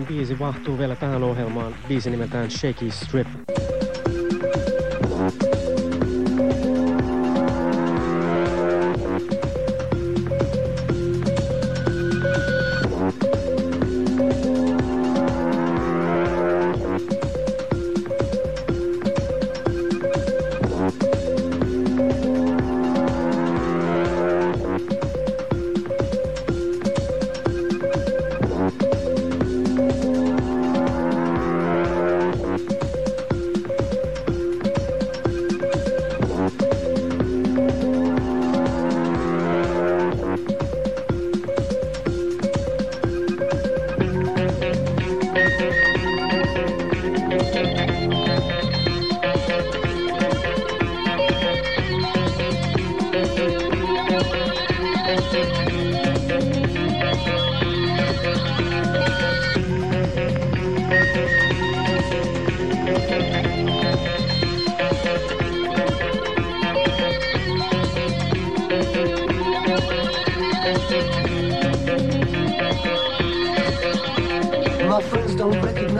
viimeinen biisi vahtuu vielä tähän ohjelmaan. Biisi nimeltään Shaky Strip.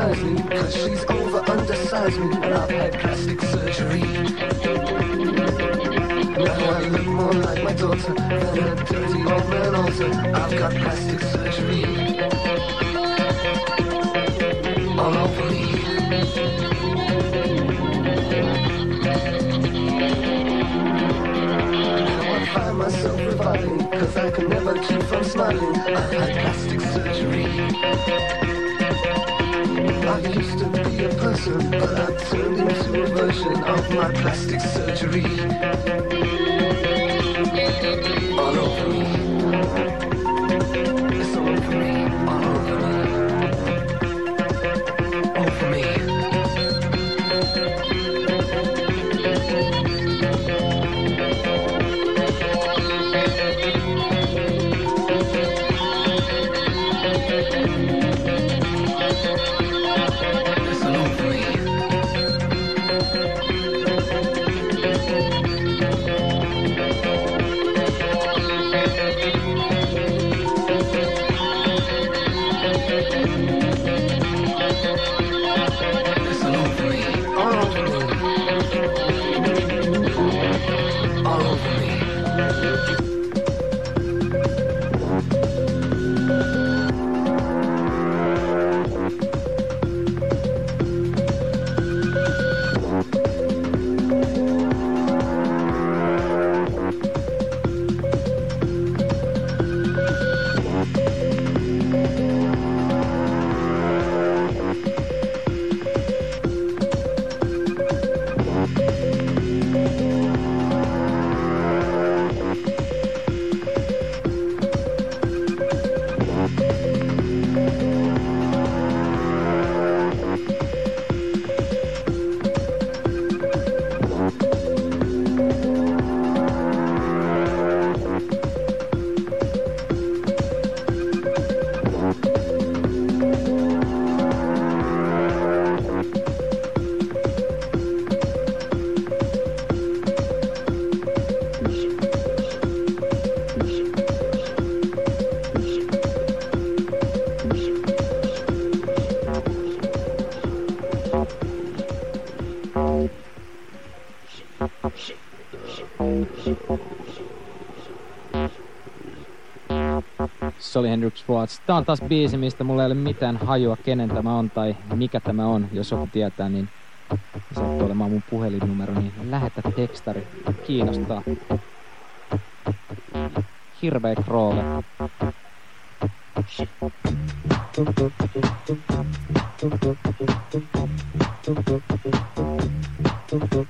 recognize me Cause she's over undersized me And I've had plastic surgery. Now I look more like my daughter Than a dirty old man Also, I've got plastic surgery. All over me. I find myself reviving Cause I can never keep from smiling. I've had plastic surgery. I used to be a person, but I turned into a version of my plastic surgery. All. se oli Hendrix Watts. Tää on taas biisi, mistä mulla ei ole mitään hajua, kenen tämä on tai mikä tämä on. Jos joku tietää, niin sattuu olemaan mun puhelinnumero, niin lähetä tekstari. Kiinnostaa. Hirveä kroove. Thank.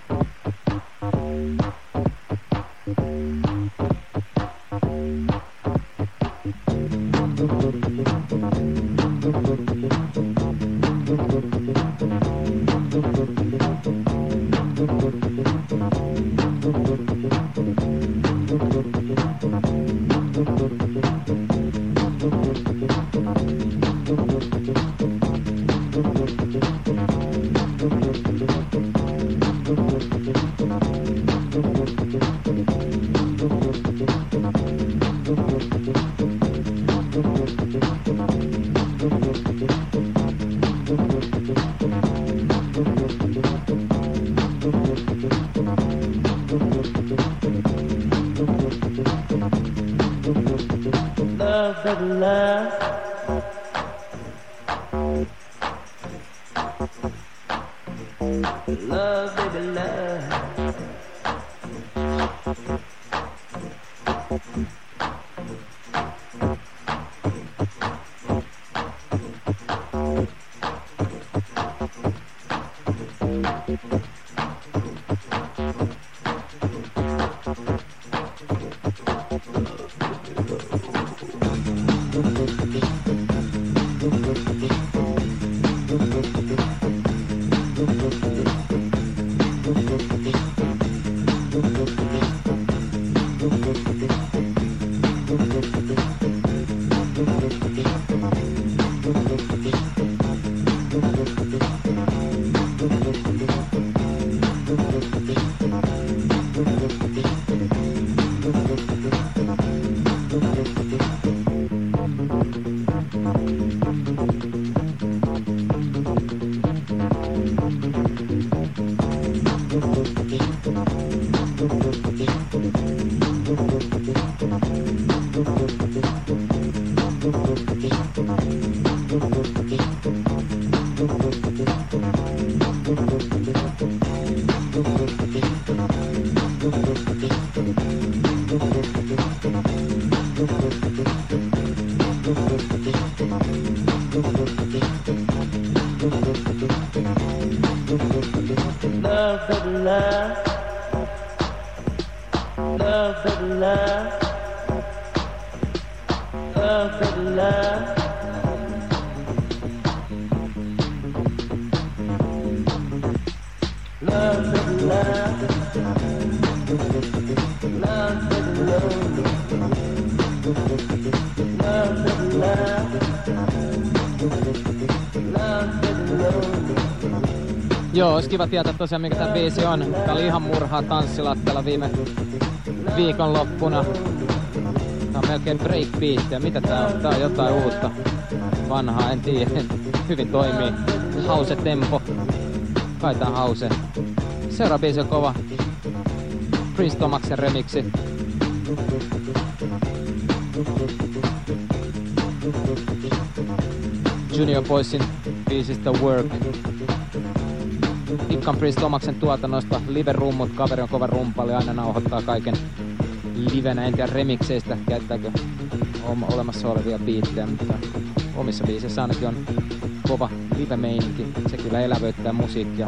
love. Joo, olisi kiva tietää tosiaan mikä tämä biisi on. Tää oli ihan murhaa tanssilattialla viime viikonloppuna. Melkein breakbeat ja mitä tää on? Tää on jotain uutta. Vanhaa, en tiedä. Hyvin toimii. Hause tempo. Kai tää hause. Seuraava biisi on kova. Prince Thomaksen remixi. Junior Boysin biisistä Work. Ikkan Prince Thomaksen tuotannosta. Live-rummut, kaveri on kova rumpali, aina nauhoittaa kaiken livenä. En tiedä remixeistä, käyttääkö olemassa olevia biittejä, mutta omissa biisissä ainakin on kova live-meininki. Se kyllä elävöittää musiikkia.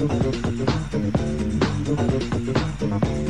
I'm gonna go to the bathroom. I'm gonna go to the bathroom.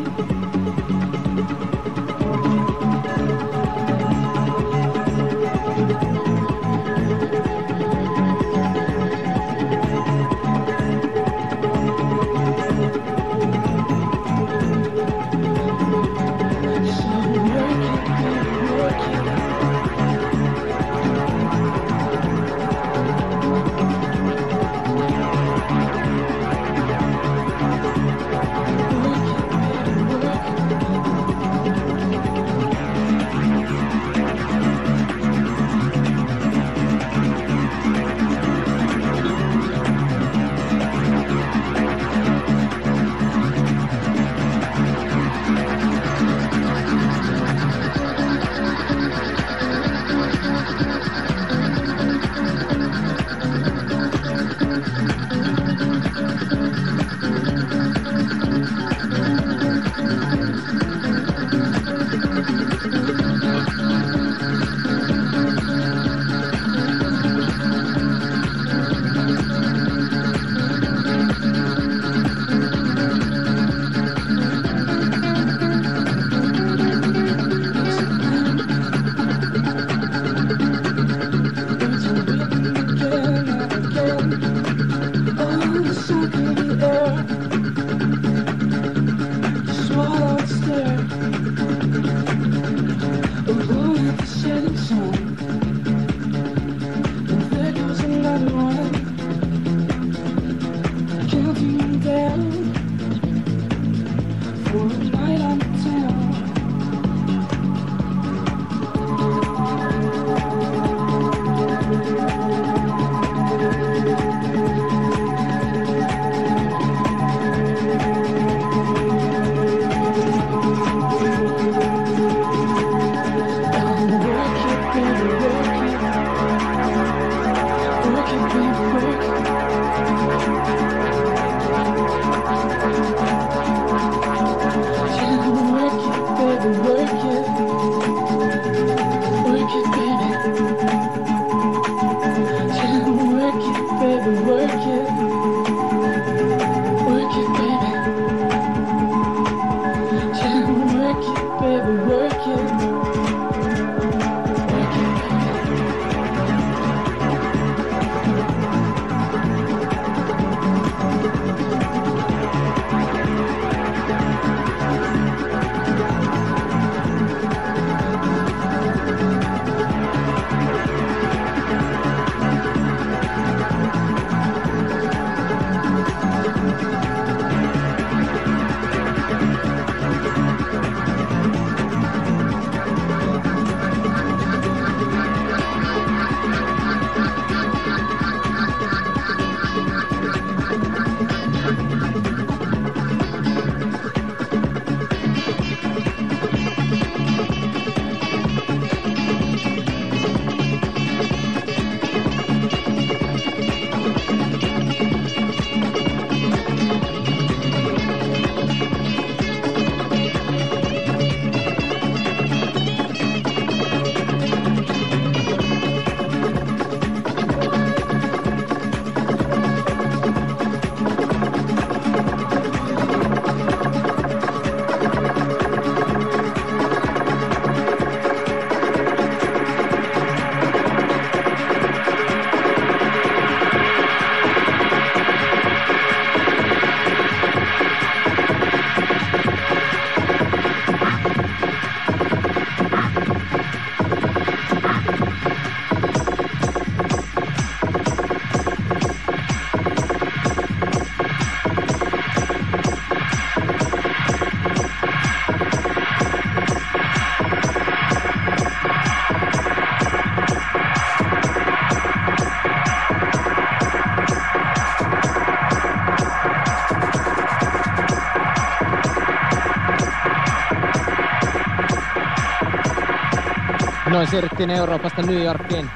siirryttiin Euroopasta New Yorkiin.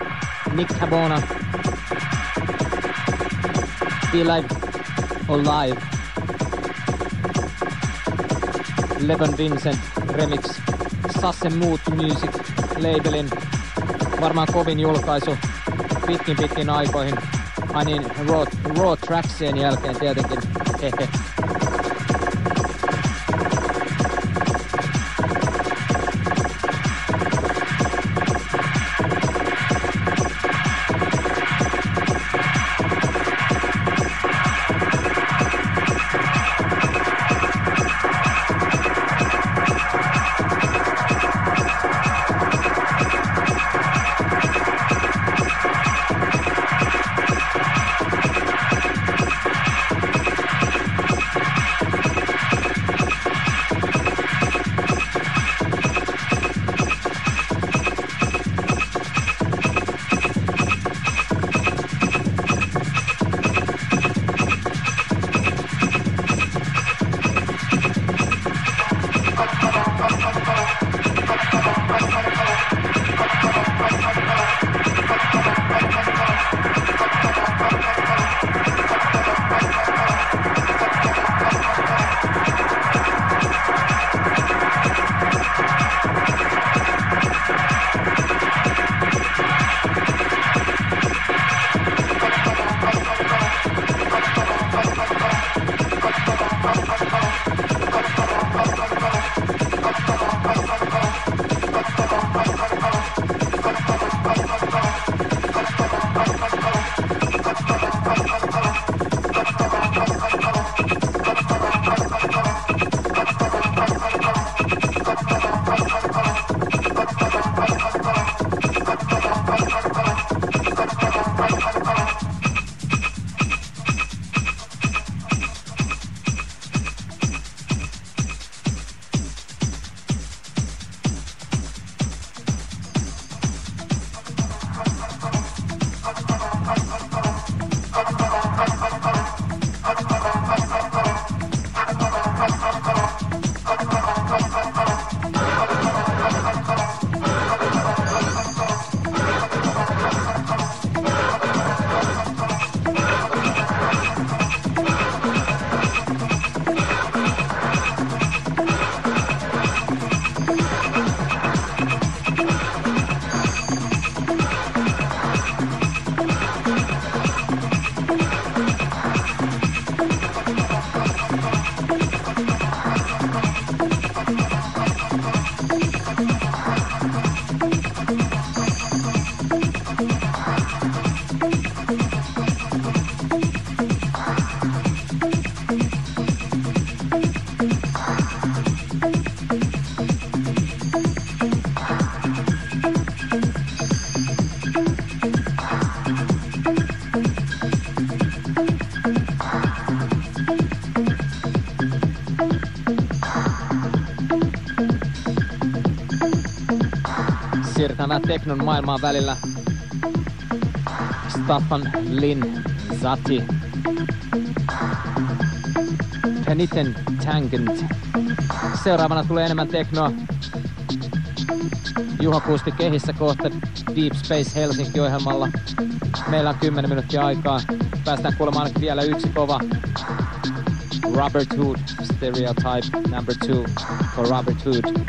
Nick Cabona. Be Like Alive. Levon Vincent remix Sasse Mood Music labelin varmaan kovin julkaisu pitkin pitkin aikoihin. Ai niin, Raw, raw Tracksien jälkeen tietenkin. Hehe. Vähän teknon maailmaan välillä. Staffan Lin Zati. Peniten Tangent. Seuraavana tulee enemmän teknoa. Juha Kusti kehissä kohta Deep Space Helsinki-ohjelmalla. Meillä on 10 minuuttia aikaa. Päästään kuulemaan vielä yksi kova Robert Hood Stereotype number two for Robert Hood.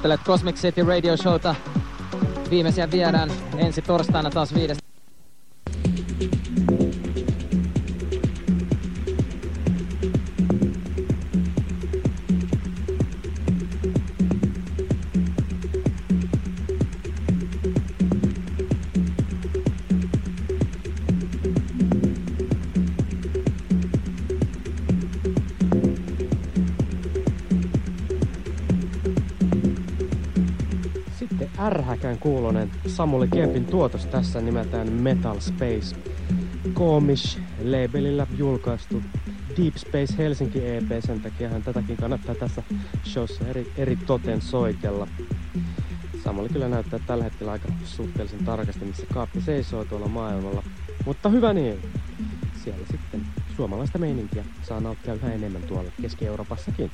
Kuuntelet Cosmic City Radio Showta. Viimeisiä viedään ensi torstaina taas viides ärhäkän kuulonen Samuli Kempin tuotos tässä nimeltään Metal Space. Koomish labelillä julkaistu Deep Space Helsinki EP, sen takiahan tätäkin kannattaa tässä showssa eri, eri toten soitella. Samuli kyllä näyttää tällä hetkellä aika suhteellisen tarkasti, missä kaappi seisoo tuolla maailmalla. Mutta hyvä niin. Siellä sitten suomalaista meininkiä saa nauttia yhä enemmän tuolla Keski-Euroopassakin.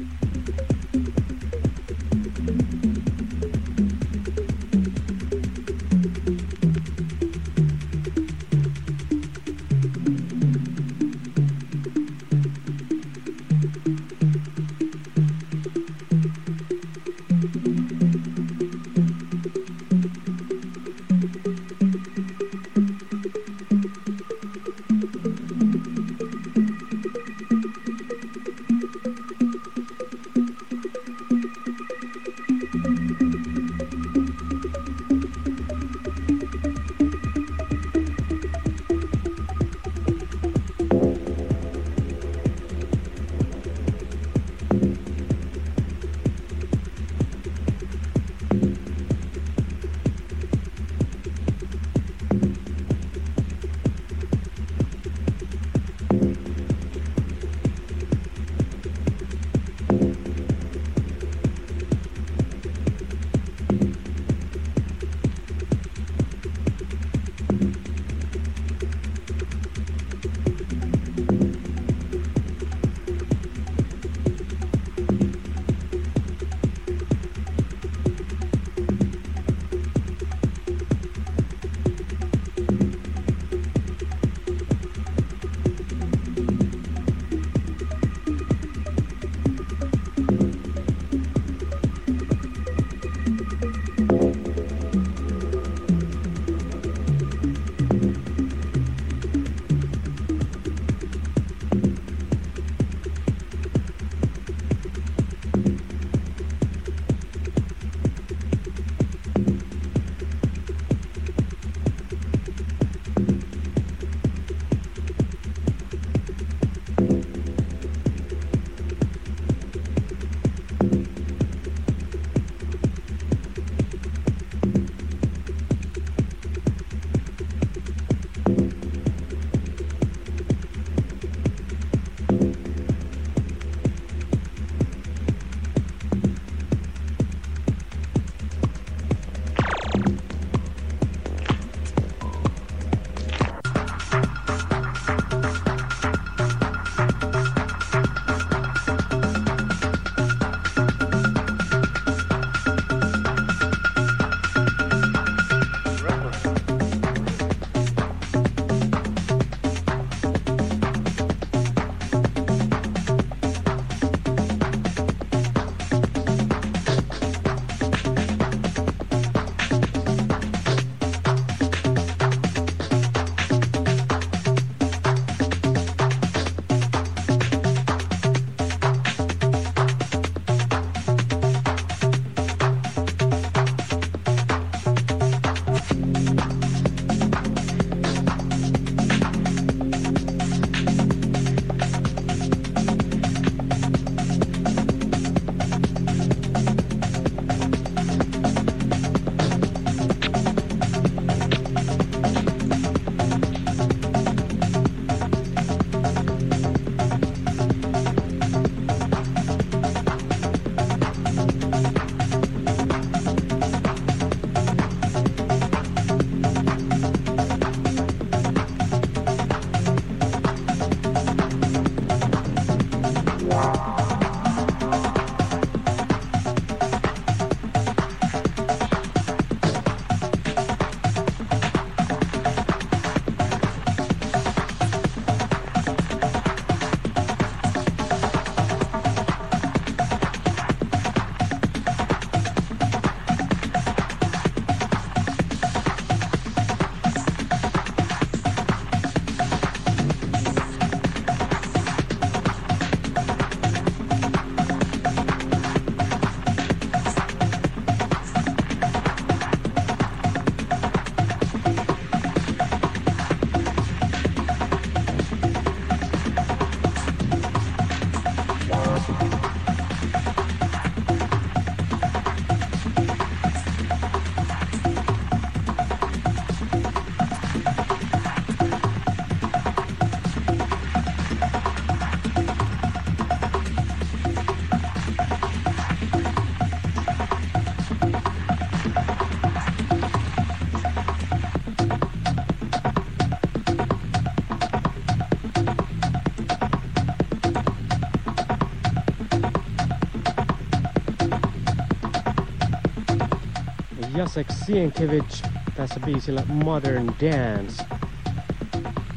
Jacek Sienkiewicz tässä biisillä Modern Dance.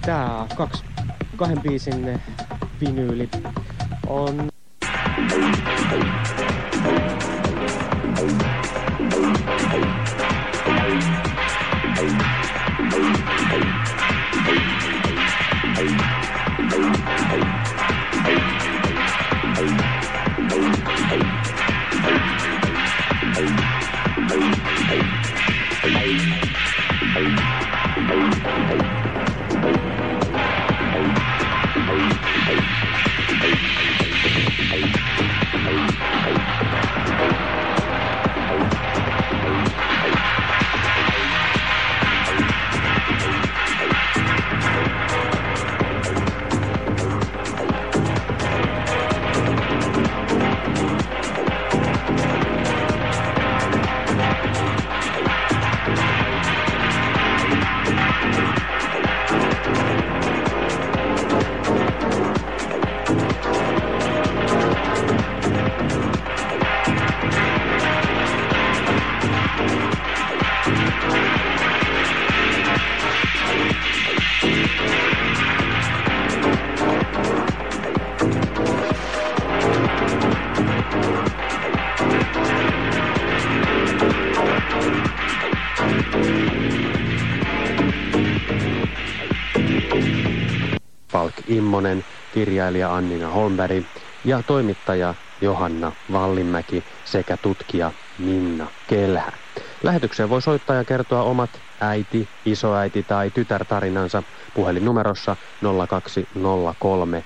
Tää kaksi, kahden biisin vinyyli on Immonen, kirjailija Annina Holmberg ja toimittaja Johanna Vallinmäki sekä tutkija Minna Kelhä. Lähetykseen voi soittaa ja kertoa omat äiti, isoäiti tai tytär tarinansa puhelinnumerossa 0203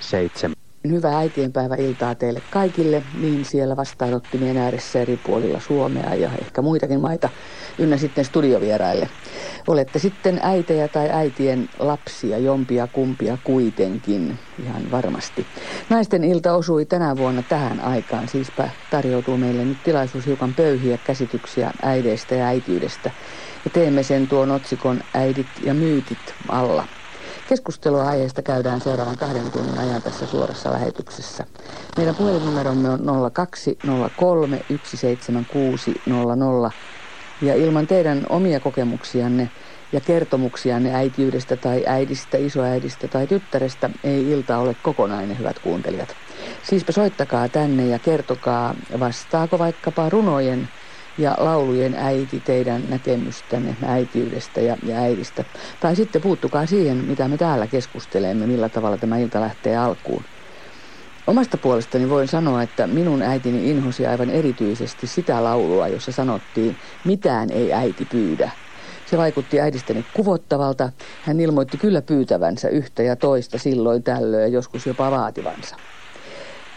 17. Hyvää äitienpäiväiltaa teille kaikille, niin siellä vastaanottimien ääressä eri puolilla Suomea ja ehkä muitakin maita, ynnä sitten studiovieraille. Olette sitten äitejä tai äitien lapsia, jompia kumpia kuitenkin, ihan varmasti. Naisten ilta osui tänä vuonna tähän aikaan, siispä tarjoutuu meille nyt tilaisuus hiukan pöyhiä käsityksiä äideistä ja äitiydestä. Ja teemme sen tuon otsikon Äidit ja myytit alla. Keskustelua aiheesta käydään seuraavan kahden tunnin ajan tässä suorassa lähetyksessä. Meidän puhelinnumeromme on 0203 17600 ja ilman teidän omia kokemuksianne ja kertomuksianne äitiydestä tai äidistä, isoäidistä tai tyttärestä ei ilta ole kokonainen, hyvät kuuntelijat. Siispä soittakaa tänne ja kertokaa, vastaako vaikkapa runojen ja laulujen äiti teidän näkemystänne äitiydestä ja, ja äidistä. Tai sitten puuttukaa siihen, mitä me täällä keskustelemme, millä tavalla tämä ilta lähtee alkuun. Omasta puolestani voin sanoa, että minun äitini inhosi aivan erityisesti sitä laulua, jossa sanottiin, mitään ei äiti pyydä. Se vaikutti äidistäni kuvottavalta. Hän ilmoitti kyllä pyytävänsä yhtä ja toista silloin tällöin ja joskus jopa vaativansa.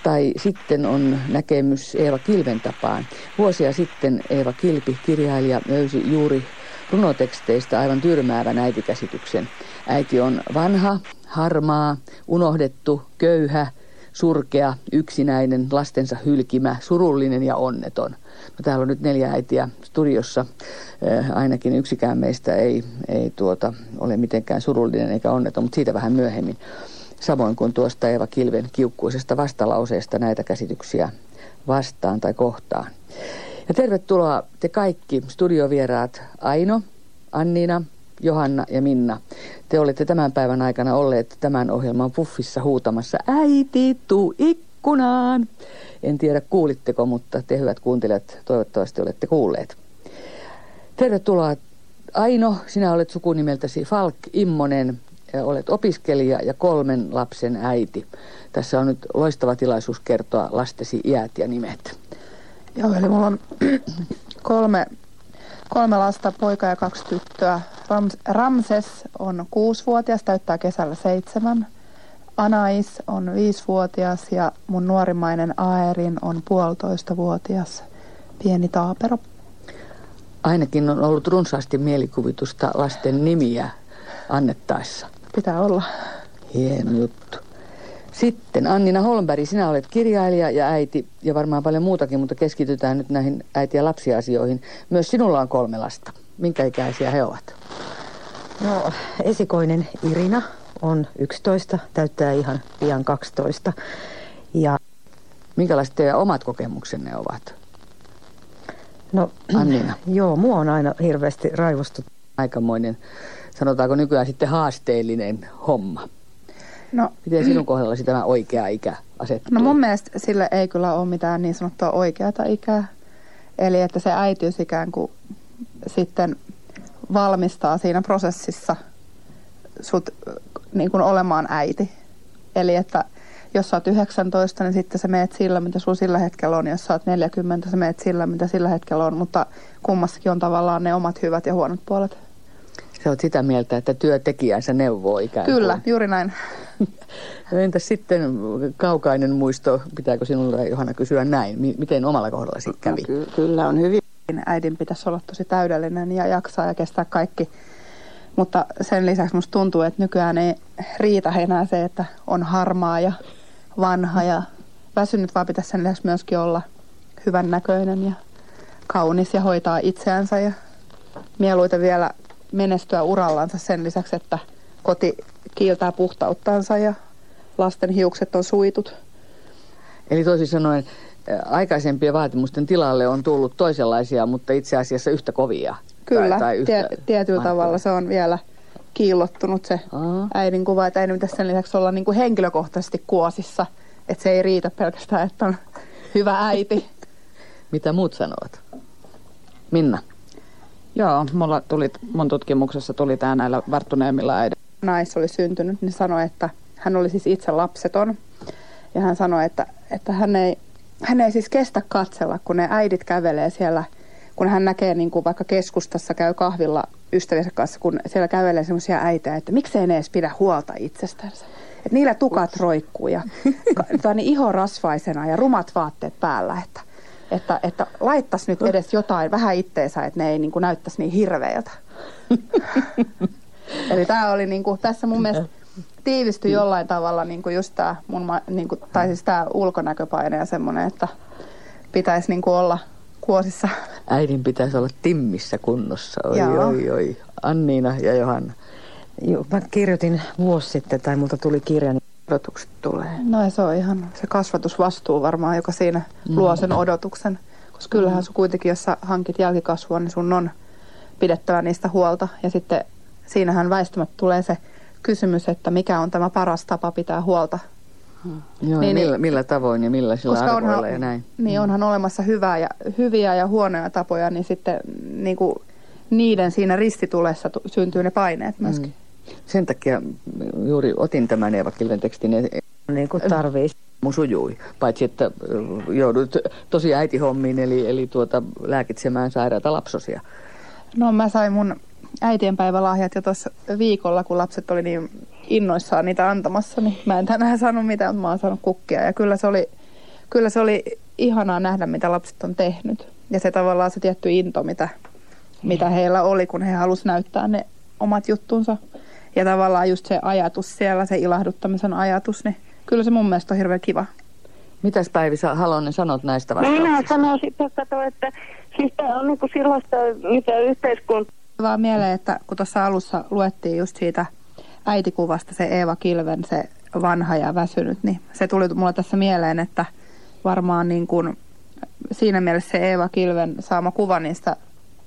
Tai sitten on näkemys Eeva Kilven tapaan. Vuosia sitten Eeva Kilpi, kirjailija, löysi juuri runoteksteistä aivan tyrmäävän äitikäsityksen. Äiti on vanha, harmaa, unohdettu, köyhä, surkea, yksinäinen, lastensa hylkimä, surullinen ja onneton. No, täällä on nyt neljä äitiä studiossa. Äh, ainakin yksikään meistä ei, ei tuota, ole mitenkään surullinen eikä onneton, mutta siitä vähän myöhemmin. Samoin kuin tuosta Eva Kilven kiukkuisesta vastalauseesta näitä käsityksiä vastaan tai kohtaan. Ja tervetuloa te kaikki studiovieraat Aino, Annina, Johanna ja Minna. Te olette tämän päivän aikana olleet tämän ohjelman puffissa huutamassa äiti, tuu ikkunaan. En tiedä kuulitteko, mutta te hyvät kuuntelijat toivottavasti olette kuulleet. Tervetuloa Aino, sinä olet sukunimeltäsi Falk Immonen, olet opiskelija ja kolmen lapsen äiti. Tässä on nyt loistava tilaisuus kertoa lastesi iät ja nimet. Joo, eli mulla on kolme, kolme lasta, poika ja kaksi tyttöä. Rams, Ramses on kuusivuotias, täyttää kesällä seitsemän. Anais on viisivuotias ja mun nuorimmainen Aerin on puolitoistavuotias pieni taapero. Ainakin on ollut runsaasti mielikuvitusta lasten nimiä annettaessa. Pitää olla. Hieno juttu. Sitten Annina Holmberg, sinä olet kirjailija ja äiti ja varmaan paljon muutakin, mutta keskitytään nyt näihin äiti- ja lapsiasioihin. Myös sinulla on kolme lasta. Minkä ikäisiä he ovat? No, esikoinen Irina on 11, täyttää ihan pian 12. Ja Minkälaiset teidän omat kokemuksenne ovat? No, Anniina, joo, mua on aina hirveästi raivostut. aikamoinen, sanotaanko nykyään sitten haasteellinen homma. No, Miten sinun kohdallasi tämä oikea ikä asettuu? no mun mielestä sille ei kyllä ole mitään niin sanottua oikeata ikää. Eli että se äitiys ikään kuin sitten valmistaa siinä prosessissa sut äh, niin kuin olemaan äiti. Eli että jos sä oot 19, niin sitten sä meet sillä, mitä sulla sillä hetkellä on. Jos sä oot 40, sä meet sillä, mitä sillä hetkellä on. Mutta kummassakin on tavallaan ne omat hyvät ja huonot puolet. Sä oot sitä mieltä, että työtekijänsä neuvoo ikään kuin. Kyllä, juuri näin. No entäs sitten kaukainen muisto, pitääkö sinulla Johanna kysyä näin? Mi- Miten omalla kohdallasi kävi? No, ky- kyllä on hyvin. Äidin pitäisi olla tosi täydellinen ja jaksaa ja kestää kaikki. Mutta sen lisäksi musta tuntuu, että nykyään ei riitä enää se, että on harmaa ja vanha ja väsynyt, vaan pitäisi sen lisäksi myöskin olla hyvän näköinen ja kaunis ja hoitaa itseänsä ja mieluiten vielä menestyä urallansa sen lisäksi, että koti kiiltää puhtauttansa ja lasten hiukset on suitut. Eli toisin sanoen aikaisempien vaatimusten tilalle on tullut toisenlaisia, mutta itse asiassa yhtä kovia. Kyllä, Tai, tai yhtä tie, tietyllä mahtavia. tavalla se on vielä kiillottunut se Aa. äidin kuva, että äidin pitäisi sen lisäksi olla niin kuin henkilökohtaisesti kuosissa. Että se ei riitä pelkästään, että on hyvä äiti. Mitä muut sanovat? Minna. Joo, mulla tuli, mun tutkimuksessa tuli tämä näillä varttuneemmilla äidillä. Nais oli syntynyt, niin sanoi, että hän oli siis itse lapseton. Ja hän sanoi, että, että hän, ei, hän ei siis kestä katsella, kun ne äidit kävelee siellä, kun hän näkee niin kuin vaikka keskustassa käy kahvilla ystäviensä kanssa, kun siellä kävelee semmoisia äitejä, että miksei ne edes pidä huolta itsestänsä. Että niillä tukat roikkuu ja niin iho rasvaisena ja rumat vaatteet päällä, että, että, että laittaisi nyt edes jotain vähän itteensä, että ne ei niin kuin näyttäisi niin hirveältä. Eli tämä oli niinku, tässä mun mielestä tiivistyi jollain tavalla niinku just tämä mun, ma- niinku, tai siis tää ulkonäköpaine ja semmoinen, että pitäisi niinku olla kuosissa. Äidin pitäisi olla timmissä kunnossa. Oi, Joo. oi, oi. Anniina ja Johanna. Joo, mä kirjoitin vuosi sitten, tai multa tuli kirja, niin Odotukset tulee. No ja se on ihan se kasvatusvastuu varmaan, joka siinä luo sen odotuksen. Koska kyllähän sun kuitenkin, jos sä hankit jälkikasvua, niin sun on pidettävä niistä huolta. Ja sitten siinähän väistämättä tulee se kysymys, että mikä on tämä paras tapa pitää huolta Joo, Niin, niin, millä, millä tavoin ja millaisilla Koska arvoilla onhan, ja näin. Niin onhan olemassa hyvää ja, hyviä ja huonoja tapoja, niin sitten niin kuin niiden siinä ristitulessa tu- syntyy ne paineet myöskin. Sen takia juuri otin tämän Eeva Kilven tekstin ja niin kuin tarvii. mun sujui. Paitsi, että ö, joudut tosi äitihommiin, eli, eli tuota, lääkitsemään sairaata lapsosia. No mä sain mun äitienpäivälahjat jo tuossa viikolla, kun lapset oli niin innoissaan niitä antamassa, niin mä en tänään saanut mitään, mutta mä oon saanut kukkia. Ja kyllä se oli, kyllä se oli ihanaa nähdä, mitä lapset on tehnyt. Ja se tavallaan se tietty into, mitä, mitä heillä oli, kun he halusivat näyttää ne omat juttunsa. Ja tavallaan just se ajatus siellä, se ilahduttamisen ajatus, niin kyllä se mun mielestä on hirveän kiva. Mitäs Päivi Halonen sanot näistä No minä vastauksista? sanoisin, että, kato, että siis tämä on niinku sellaista, mitä yhteiskunta vaan mieleen, että kun tuossa alussa luettiin just siitä äitikuvasta se Eeva Kilven, se vanha ja väsynyt, niin se tuli mulle tässä mieleen, että varmaan niin kuin siinä mielessä se Eeva Kilven saama kuva niistä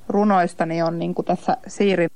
runoista niin on niin kuin tässä Siirin